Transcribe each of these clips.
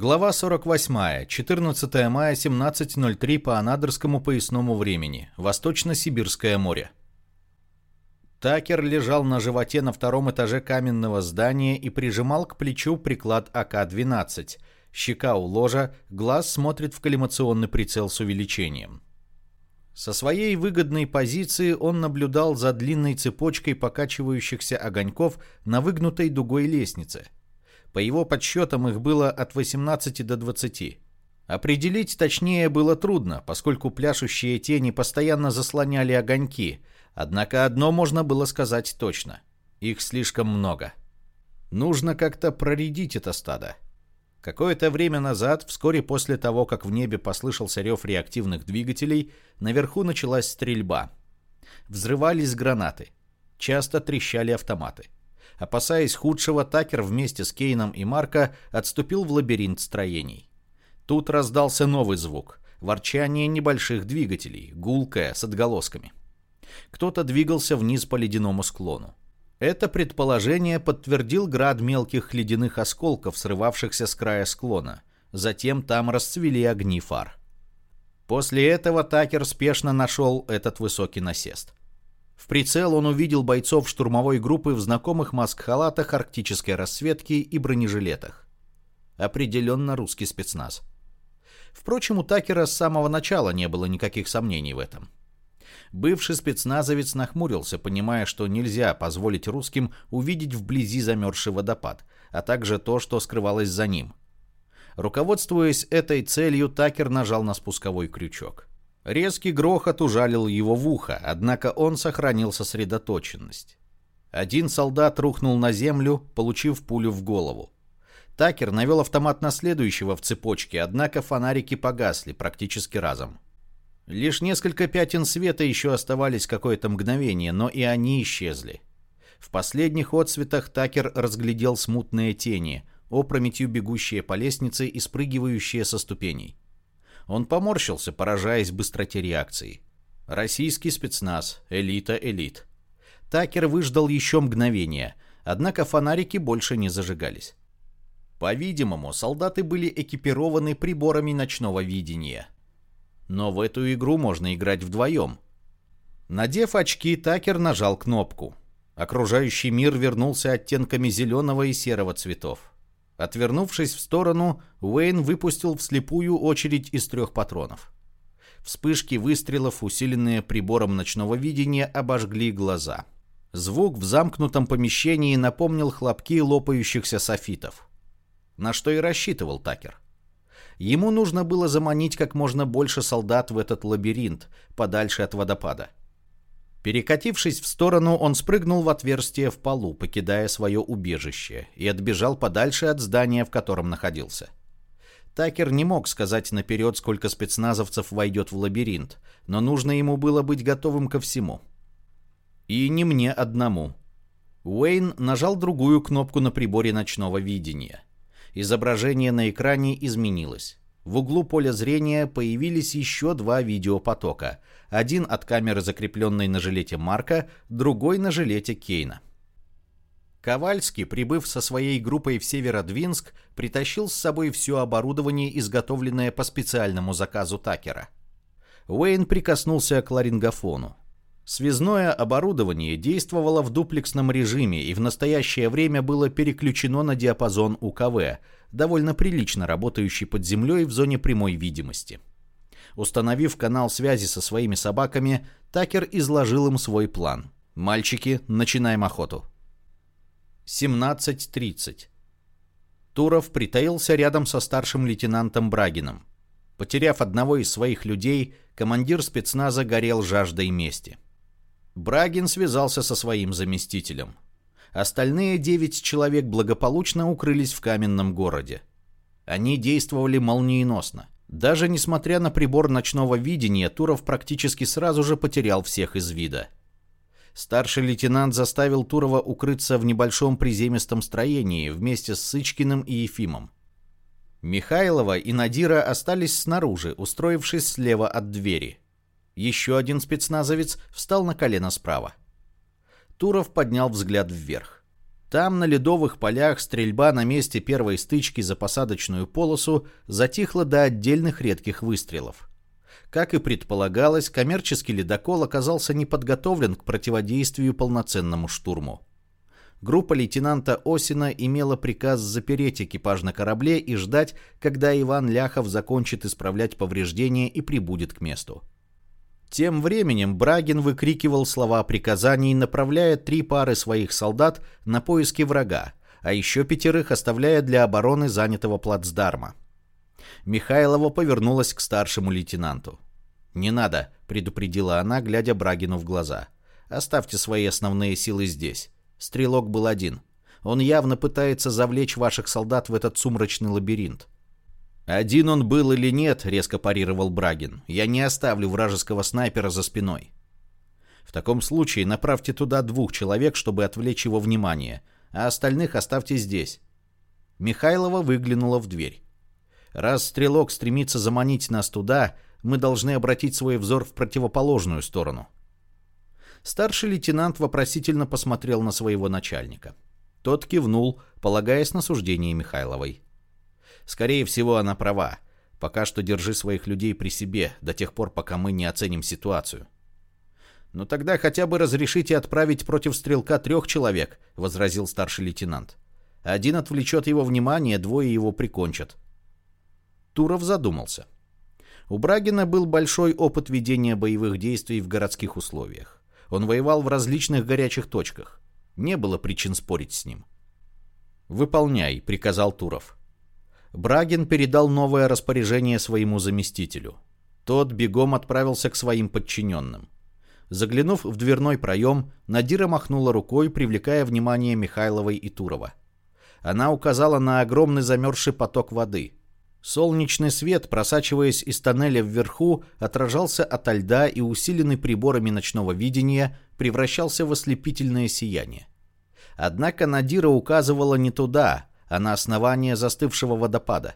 Глава 48. 14 мая 17.03 по Анадырскому поясному времени. Восточно-Сибирское море. Такер лежал на животе на втором этаже каменного здания и прижимал к плечу приклад АК-12. Щека у ложа, глаз смотрит в коллимационный прицел с увеличением. Со своей выгодной позиции он наблюдал за длинной цепочкой покачивающихся огоньков на выгнутой дугой лестнице – по его подсчетам их было от 18 до 20. Определить точнее было трудно, поскольку пляшущие тени постоянно заслоняли огоньки, однако одно можно было сказать точно. Их слишком много. Нужно как-то проредить это стадо. Какое-то время назад, вскоре после того, как в небе послышался рев реактивных двигателей, наверху началась стрельба. Взрывались гранаты. Часто трещали автоматы. Опасаясь худшего, Такер вместе с Кейном и Марко отступил в лабиринт строений. Тут раздался новый звук – ворчание небольших двигателей, гулкое, с отголосками. Кто-то двигался вниз по ледяному склону. Это предположение подтвердил град мелких ледяных осколков, срывавшихся с края склона. Затем там расцвели огни фар. После этого Такер спешно нашел этот высокий насест. В прицел он увидел бойцов штурмовой группы в знакомых маск-халатах арктической расцветки и бронежилетах. Определенно русский спецназ. Впрочем, у Такера с самого начала не было никаких сомнений в этом. Бывший спецназовец нахмурился, понимая, что нельзя позволить русским увидеть вблизи замерзший водопад, а также то, что скрывалось за ним. Руководствуясь этой целью, Такер нажал на спусковой крючок. Резкий грохот ужалил его в ухо, однако он сохранил сосредоточенность. Один солдат рухнул на землю, получив пулю в голову. Такер навел автомат на следующего в цепочке, однако фонарики погасли практически разом. Лишь несколько пятен света еще оставались какое-то мгновение, но и они исчезли. В последних отсветах Такер разглядел смутные тени, опрометью бегущие по лестнице и спрыгивающие со ступеней. Он поморщился, поражаясь быстроте реакции. Российский спецназ, элита элит. Такер выждал еще мгновение, однако фонарики больше не зажигались. По-видимому, солдаты были экипированы приборами ночного видения. Но в эту игру можно играть вдвоем. Надев очки, Такер нажал кнопку. Окружающий мир вернулся оттенками зеленого и серого цветов. Отвернувшись в сторону, Уэйн выпустил вслепую очередь из трех патронов. Вспышки выстрелов, усиленные прибором ночного видения, обожгли глаза. Звук в замкнутом помещении напомнил хлопки лопающихся софитов. На что и рассчитывал Такер. Ему нужно было заманить как можно больше солдат в этот лабиринт, подальше от водопада. Перекатившись в сторону, он спрыгнул в отверстие в полу, покидая свое убежище, и отбежал подальше от здания, в котором находился. Такер не мог сказать наперед, сколько спецназовцев войдет в лабиринт, но нужно ему было быть готовым ко всему. И не мне одному. Уэйн нажал другую кнопку на приборе ночного видения. Изображение на экране изменилось. В углу поля зрения появились еще два видеопотока. Один от камеры, закрепленной на жилете Марка, другой на жилете Кейна. Ковальский, прибыв со своей группой в Северодвинск, притащил с собой все оборудование, изготовленное по специальному заказу Такера. Уэйн прикоснулся к ларингофону. Связное оборудование действовало в дуплексном режиме и в настоящее время было переключено на диапазон УКВ, довольно прилично работающий под землей в зоне прямой видимости. Установив канал связи со своими собаками, Такер изложил им свой план. «Мальчики, начинаем охоту». 17.30. Туров притаился рядом со старшим лейтенантом Брагином. Потеряв одного из своих людей, командир спецназа горел жаждой мести. Брагин связался со своим заместителем. Остальные девять человек благополучно укрылись в каменном городе. Они действовали молниеносно. Даже несмотря на прибор ночного видения, Туров практически сразу же потерял всех из вида. Старший лейтенант заставил Турова укрыться в небольшом приземистом строении вместе с Сычкиным и Ефимом. Михайлова и Надира остались снаружи, устроившись слева от двери. Еще один спецназовец встал на колено справа. Туров поднял взгляд вверх. Там, на ледовых полях, стрельба на месте первой стычки за посадочную полосу затихла до отдельных редких выстрелов. Как и предполагалось, коммерческий ледокол оказался не подготовлен к противодействию полноценному штурму. Группа лейтенанта Осина имела приказ запереть экипаж на корабле и ждать, когда Иван Ляхов закончит исправлять повреждения и прибудет к месту. Тем временем Брагин выкрикивал слова приказаний, направляя три пары своих солдат на поиски врага, а еще пятерых оставляя для обороны занятого плацдарма. Михайлова повернулась к старшему лейтенанту. «Не надо», — предупредила она, глядя Брагину в глаза. «Оставьте свои основные силы здесь. Стрелок был один. Он явно пытается завлечь ваших солдат в этот сумрачный лабиринт. «Один он был или нет», — резко парировал Брагин. «Я не оставлю вражеского снайпера за спиной». «В таком случае направьте туда двух человек, чтобы отвлечь его внимание, а остальных оставьте здесь». Михайлова выглянула в дверь. «Раз стрелок стремится заманить нас туда, мы должны обратить свой взор в противоположную сторону». Старший лейтенант вопросительно посмотрел на своего начальника. Тот кивнул, полагаясь на суждение Михайловой. Скорее всего, она права. Пока что держи своих людей при себе, до тех пор, пока мы не оценим ситуацию. «Ну тогда хотя бы разрешите отправить против стрелка трех человек», — возразил старший лейтенант. «Один отвлечет его внимание, двое его прикончат». Туров задумался. У Брагина был большой опыт ведения боевых действий в городских условиях. Он воевал в различных горячих точках. Не было причин спорить с ним. «Выполняй», — приказал Туров. Брагин передал новое распоряжение своему заместителю. Тот бегом отправился к своим подчиненным. Заглянув в дверной проем, Надира махнула рукой, привлекая внимание Михайловой и Турова. Она указала на огромный замерзший поток воды. Солнечный свет, просачиваясь из тоннеля вверху, отражался ото льда и, усиленный приборами ночного видения, превращался в ослепительное сияние. Однако Надира указывала не туда, а на основание застывшего водопада.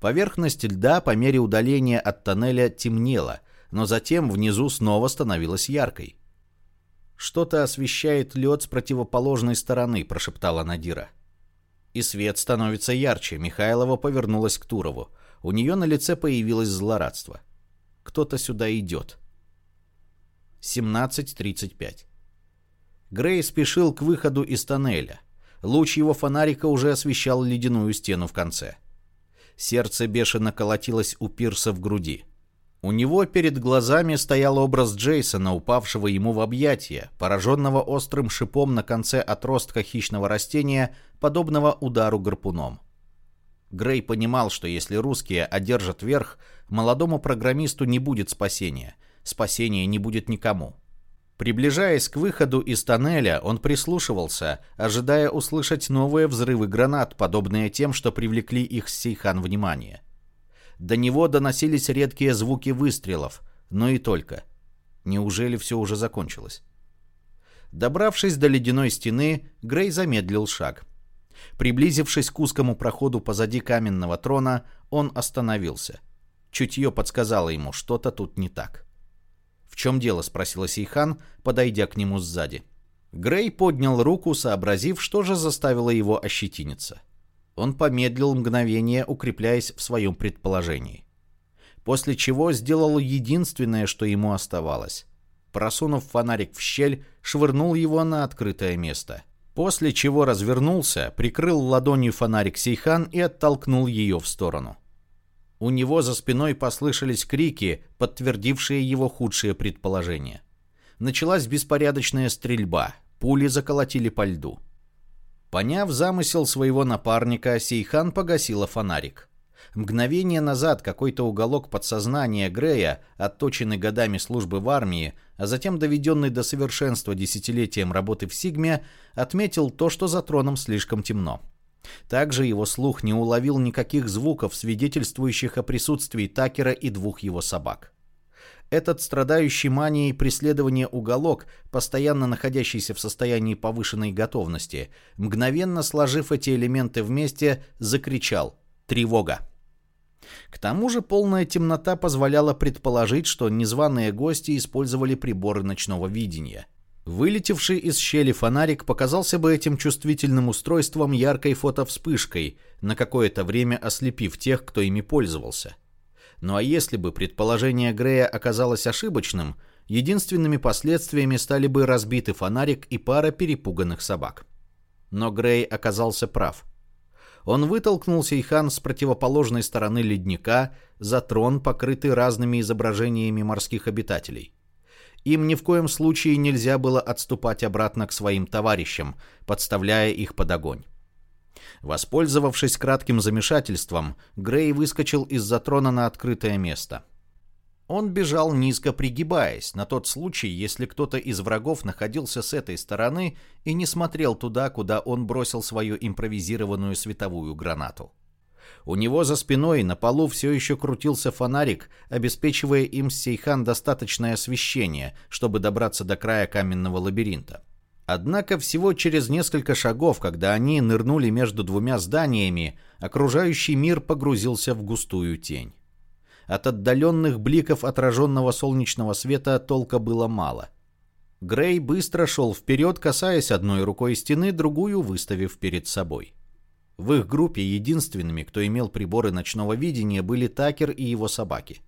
Поверхность льда по мере удаления от тоннеля темнела, но затем внизу снова становилась яркой. «Что-то освещает лед с противоположной стороны», — прошептала Надира. И свет становится ярче. Михайлова повернулась к Турову. У нее на лице появилось злорадство. Кто-то сюда идет. 17.35. Грей спешил к выходу из тоннеля. Луч его фонарика уже освещал ледяную стену в конце. Сердце бешено колотилось у Пирса в груди. У него перед глазами стоял образ Джейсона, упавшего ему в объятия, пораженного острым шипом на конце отростка хищного растения, подобного удару гарпуном. Грей понимал, что если русские одержат верх, молодому программисту не будет спасения. Спасения не будет никому. Приближаясь к выходу из тоннеля, он прислушивался, ожидая услышать новые взрывы гранат, подобные тем, что привлекли их с Сейхан внимание. До него доносились редкие звуки выстрелов, но и только. Неужели все уже закончилось? Добравшись до ледяной стены, Грей замедлил шаг. Приблизившись к узкому проходу позади каменного трона, он остановился. Чутье подсказало ему, что-то тут не так. «В чем дело?» — спросила Сейхан, подойдя к нему сзади. Грей поднял руку, сообразив, что же заставило его ощетиниться. Он помедлил мгновение, укрепляясь в своем предположении. После чего сделал единственное, что ему оставалось. Просунув фонарик в щель, швырнул его на открытое место. После чего развернулся, прикрыл ладонью фонарик Сейхан и оттолкнул ее в сторону. У него за спиной послышались крики, подтвердившие его худшие предположения. Началась беспорядочная стрельба, пули заколотили по льду. Поняв замысел своего напарника, Сейхан погасила фонарик. Мгновение назад какой-то уголок подсознания Грея, отточенный годами службы в армии, а затем доведенный до совершенства десятилетием работы в Сигме, отметил то, что за троном слишком темно. Также его слух не уловил никаких звуков, свидетельствующих о присутствии Такера и двух его собак. Этот страдающий манией преследования уголок, постоянно находящийся в состоянии повышенной готовности, мгновенно сложив эти элементы вместе, закричал «Тревога!». К тому же полная темнота позволяла предположить, что незваные гости использовали приборы ночного видения – Вылетевший из щели фонарик показался бы этим чувствительным устройством яркой фотовспышкой, на какое-то время ослепив тех, кто ими пользовался. Ну а если бы предположение Грея оказалось ошибочным, единственными последствиями стали бы разбитый фонарик и пара перепуганных собак. Но Грей оказался прав. Он вытолкнул Сейхан с противоположной стороны ледника за трон, покрытый разными изображениями морских обитателей. Им ни в коем случае нельзя было отступать обратно к своим товарищам, подставляя их под огонь. Воспользовавшись кратким замешательством, Грей выскочил из-за трона на открытое место. Он бежал низко пригибаясь, на тот случай, если кто-то из врагов находился с этой стороны и не смотрел туда, куда он бросил свою импровизированную световую гранату. У него за спиной на полу все еще крутился фонарик, обеспечивая им с Сейхан достаточное освещение, чтобы добраться до края каменного лабиринта. Однако всего через несколько шагов, когда они нырнули между двумя зданиями, окружающий мир погрузился в густую тень. От отдаленных бликов отраженного солнечного света толка было мало. Грей быстро шел вперед, касаясь одной рукой стены, другую выставив перед собой. В их группе единственными, кто имел приборы ночного видения, были Такер и его собаки.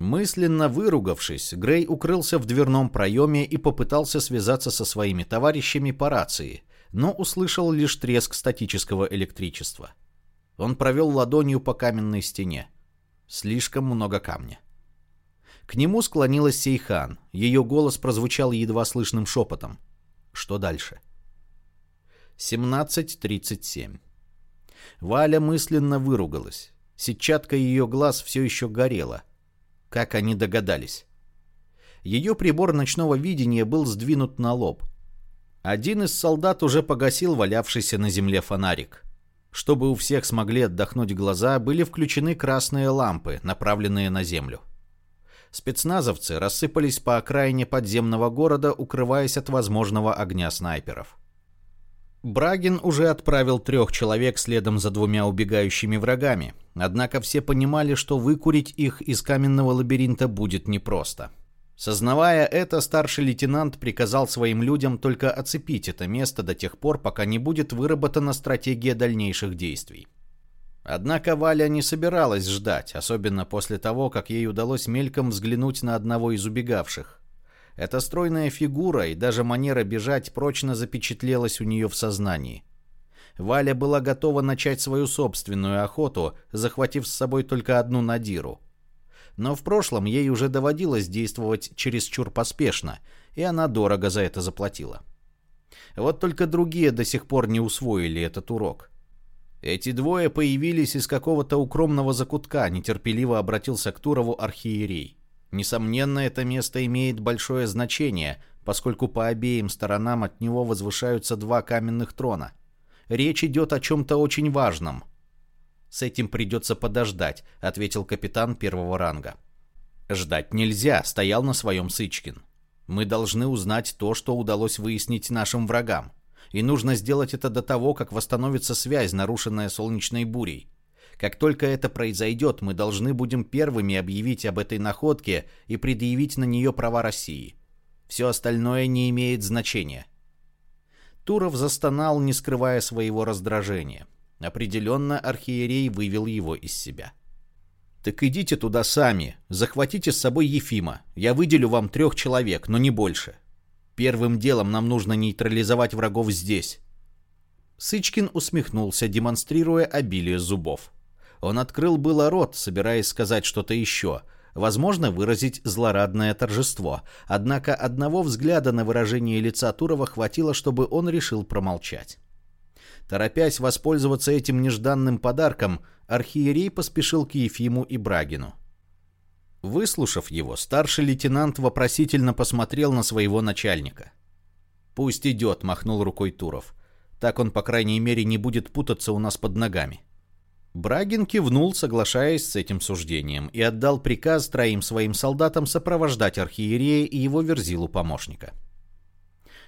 Мысленно выругавшись, Грей укрылся в дверном проеме и попытался связаться со своими товарищами по рации, но услышал лишь треск статического электричества. Он провел ладонью по каменной стене. Слишком много камня. К нему склонилась Сейхан. Ее голос прозвучал едва слышным шепотом. Что дальше? 17.37 Валя мысленно выругалась. Сетчатка ее глаз все еще горела. Как они догадались? Ее прибор ночного видения был сдвинут на лоб. Один из солдат уже погасил валявшийся на земле фонарик. Чтобы у всех смогли отдохнуть глаза, были включены красные лампы, направленные на землю. Спецназовцы рассыпались по окраине подземного города, укрываясь от возможного огня снайперов. Брагин уже отправил трех человек следом за двумя убегающими врагами, однако все понимали, что выкурить их из каменного лабиринта будет непросто. Сознавая это, старший лейтенант приказал своим людям только оцепить это место до тех пор, пока не будет выработана стратегия дальнейших действий. Однако Валя не собиралась ждать, особенно после того, как ей удалось мельком взглянуть на одного из убегавших. Эта стройная фигура и даже манера бежать прочно запечатлелась у нее в сознании. Валя была готова начать свою собственную охоту, захватив с собой только одну Надиру. Но в прошлом ей уже доводилось действовать чересчур поспешно, и она дорого за это заплатила. Вот только другие до сих пор не усвоили этот урок. Эти двое появились из какого-то укромного закутка, нетерпеливо обратился к Турову архиерей. Несомненно, это место имеет большое значение, поскольку по обеим сторонам от него возвышаются два каменных трона. Речь идет о чем-то очень важном. «С этим придется подождать», — ответил капитан первого ранга. «Ждать нельзя», — стоял на своем Сычкин. «Мы должны узнать то, что удалось выяснить нашим врагам. И нужно сделать это до того, как восстановится связь, нарушенная солнечной бурей. Как только это произойдет, мы должны будем первыми объявить об этой находке и предъявить на нее права России. Все остальное не имеет значения. Туров застонал, не скрывая своего раздражения. Определенно архиерей вывел его из себя. «Так идите туда сами, захватите с собой Ефима. Я выделю вам трех человек, но не больше. Первым делом нам нужно нейтрализовать врагов здесь». Сычкин усмехнулся, демонстрируя обилие зубов. Он открыл было рот, собираясь сказать что-то еще, возможно, выразить злорадное торжество, однако одного взгляда на выражение лица Турова хватило, чтобы он решил промолчать. Торопясь воспользоваться этим нежданным подарком, архиерей поспешил к Ефиму и Брагину. Выслушав его, старший лейтенант вопросительно посмотрел на своего начальника. «Пусть идет», — махнул рукой Туров. «Так он, по крайней мере, не будет путаться у нас под ногами». Брагин кивнул, соглашаясь с этим суждением, и отдал приказ троим своим солдатам сопровождать архиерея и его верзилу помощника.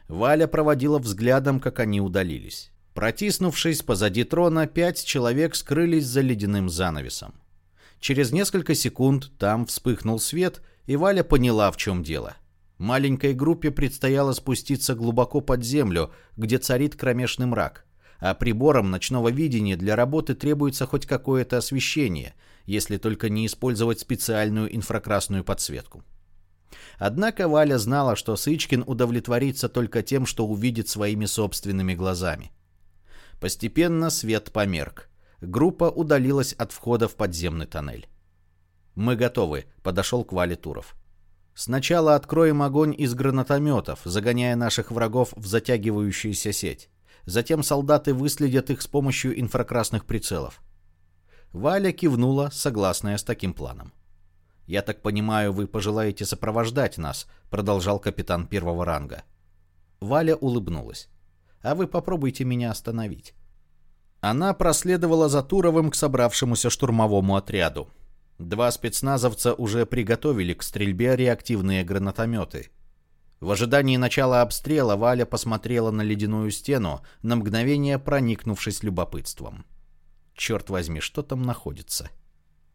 Валя проводила взглядом, как они удалились. Протиснувшись позади трона, пять человек скрылись за ледяным занавесом. Через несколько секунд там вспыхнул свет, и Валя поняла, в чем дело. Маленькой группе предстояло спуститься глубоко под землю, где царит кромешный мрак, а приборам ночного видения для работы требуется хоть какое-то освещение, если только не использовать специальную инфракрасную подсветку. Однако Валя знала, что Сычкин удовлетворится только тем, что увидит своими собственными глазами. Постепенно свет померк. Группа удалилась от входа в подземный тоннель. «Мы готовы», — подошел к Вале Туров. «Сначала откроем огонь из гранатометов, загоняя наших врагов в затягивающуюся сеть. Затем солдаты выследят их с помощью инфракрасных прицелов». Валя кивнула, согласная с таким планом. «Я так понимаю, вы пожелаете сопровождать нас», — продолжал капитан первого ранга. Валя улыбнулась. «А вы попробуйте меня остановить». Она проследовала за Туровым к собравшемуся штурмовому отряду. Два спецназовца уже приготовили к стрельбе реактивные гранатометы. В ожидании начала обстрела Валя посмотрела на ледяную стену, на мгновение проникнувшись любопытством. Черт возьми, что там находится? —